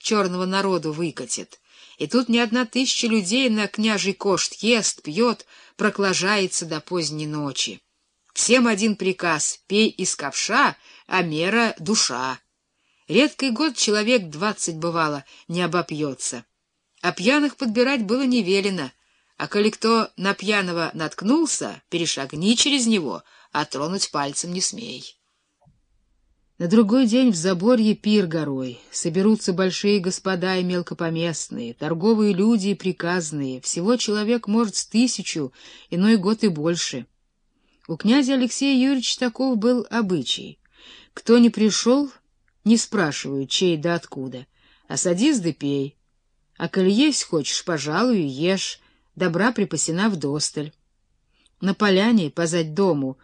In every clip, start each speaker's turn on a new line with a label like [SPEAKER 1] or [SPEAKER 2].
[SPEAKER 1] черного народу выкатит. И тут ни одна тысяча людей на княжий кошт ест, пьет, проклажается до поздней ночи. Всем один приказ — пей из ковша, а мера — душа. Редкий год человек двадцать бывало не обопьется. А пьяных подбирать было не велено, а коли кто на пьяного наткнулся, перешагни через него, а тронуть пальцем не смей. На другой день в Заборье пир горой. Соберутся большие господа и мелкопоместные, торговые люди и приказные. Всего человек может с тысячу, иной год и больше. У князя Алексея Юрьевича таков был обычай. Кто не пришел, не спрашивают, чей да откуда, а садись да пей. А коли есть хочешь, пожалуй, ешь, добра припасена вдосталь. На поляне, позать дому,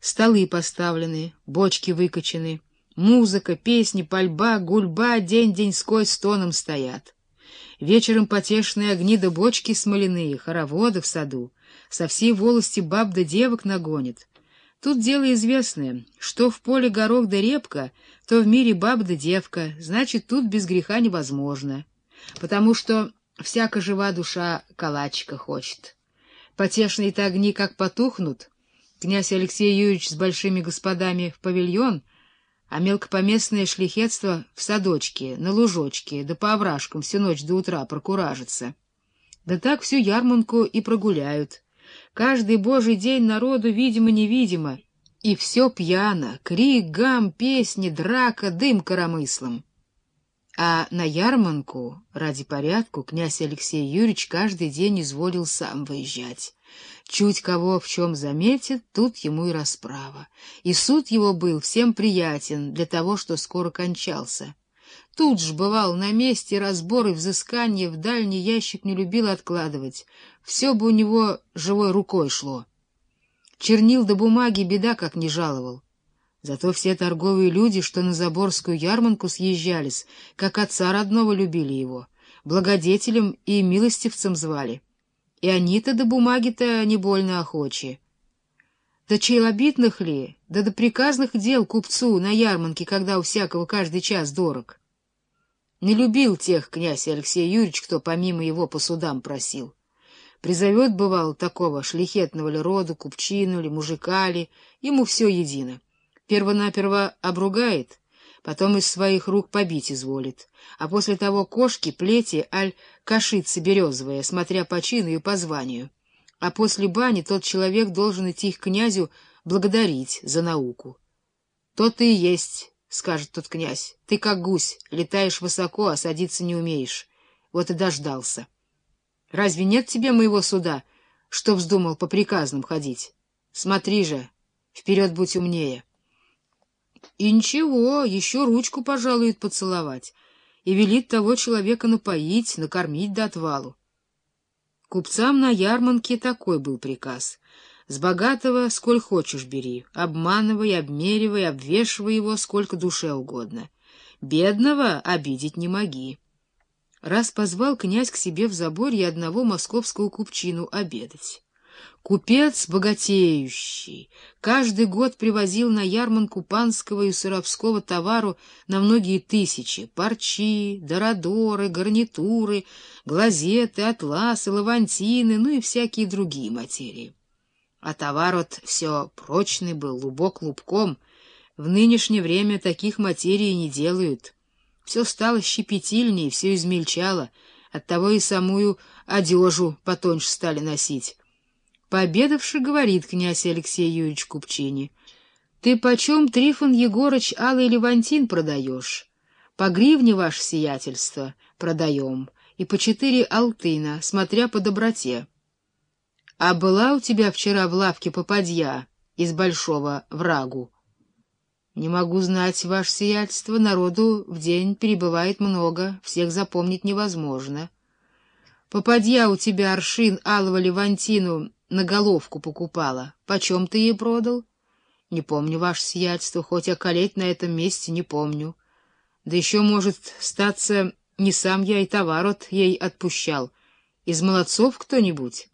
[SPEAKER 1] столы поставлены, бочки выкочены, Музыка, песни, пальба, гульба день-деньской стоном стоят. Вечером потешные огни да бочки смоляные, хороводы в саду. Со всей волости баб да девок нагонит. Тут дело известное, что в поле горох да репка, то в мире баб да девка, значит, тут без греха невозможно. Потому что всяко жива душа калачика хочет. Потешные-то огни как потухнут, князь Алексей Юрьевич с большими господами в павильон — а мелкопоместное шлихетство в садочке, на лужочке, да по овражкам всю ночь до утра прокуражится. Да так всю ярманку и прогуляют. Каждый божий день народу видимо-невидимо, и все пьяно, крик, гам, песни, драка, дым коромыслом. А на ярманку, ради порядку, князь Алексей Юрьевич каждый день изволил сам выезжать. Чуть кого в чем заметит, тут ему и расправа. И суд его был всем приятен для того, что скоро кончался. Тут ж бывал на месте разбор и взыскание, в дальний ящик не любил откладывать. Все бы у него живой рукой шло. Чернил до бумаги беда как не жаловал. Зато все торговые люди, что на Заборскую ярманку съезжались, как отца родного любили его, благодетелем и милостивцем звали и они-то до бумаги-то не больно охочи. Да челобитных ли, да до приказных дел купцу на ярмарке, когда у всякого каждый час дорог. Не любил тех князь Алексей Юрьевич, кто помимо его по судам просил. Призовет, бывал, такого шлихетного ли рода, купчину ли, мужика ли, ему все едино. Первонаперво обругает — потом из своих рук побить изволит, а после того кошки, плети, аль кашицы березовые, смотря по чину и по званию. А после бани тот человек должен идти к князю благодарить за науку. — То ты и есть, — скажет тот князь, — ты как гусь, летаешь высоко, а садиться не умеешь. Вот и дождался. Разве нет тебе моего суда, что вздумал по приказным ходить? Смотри же, вперед будь умнее. И ничего, еще ручку пожалует поцеловать и велит того человека напоить, накормить до отвалу. Купцам на ярмарке такой был приказ. С богатого сколь хочешь бери, обманывай, обмеривай, обвешивай его сколько душе угодно. Бедного обидеть не моги. Раз позвал князь к себе в заборье одного московского купчину обедать. Купец богатеющий каждый год привозил на ярмарку панского и сыровского товару на многие тысячи — парчи, дорадоры, гарнитуры, глазеты, атласы, лавантины, ну и всякие другие материи. А товар вот все прочный был, лубок лубком. В нынешнее время таких материй не делают. Все стало щепетильнее, все измельчало, оттого и самую одежу потоньше стали носить. Пообедавши, говорит князь Алексей Юрьевич Купчине, — Ты почем, Трифон Егорыч, Алый Левантин продаешь? По гривне, ваше сиятельство, продаем, и по четыре алтына, смотря по доброте. А была у тебя вчера в лавке попадья из большого врагу? Не могу знать, ваше сиятельство, народу в день перебывает много, всех запомнить невозможно. Попадья у тебя аршин алого левантину на головку покупала. Почем ты ей продал? Не помню, ваше сиятельство, хоть околеть на этом месте не помню. Да еще, может, статься, не сам я и товар от ей отпущал. Из молодцов кто-нибудь?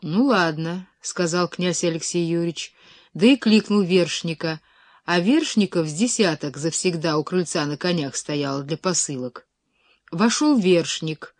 [SPEAKER 1] — Ну, ладно, — сказал князь Алексей Юрьевич, да и кликнул вершника, а вершников с десяток завсегда у крыльца на конях стоял для посылок. Вошел вершник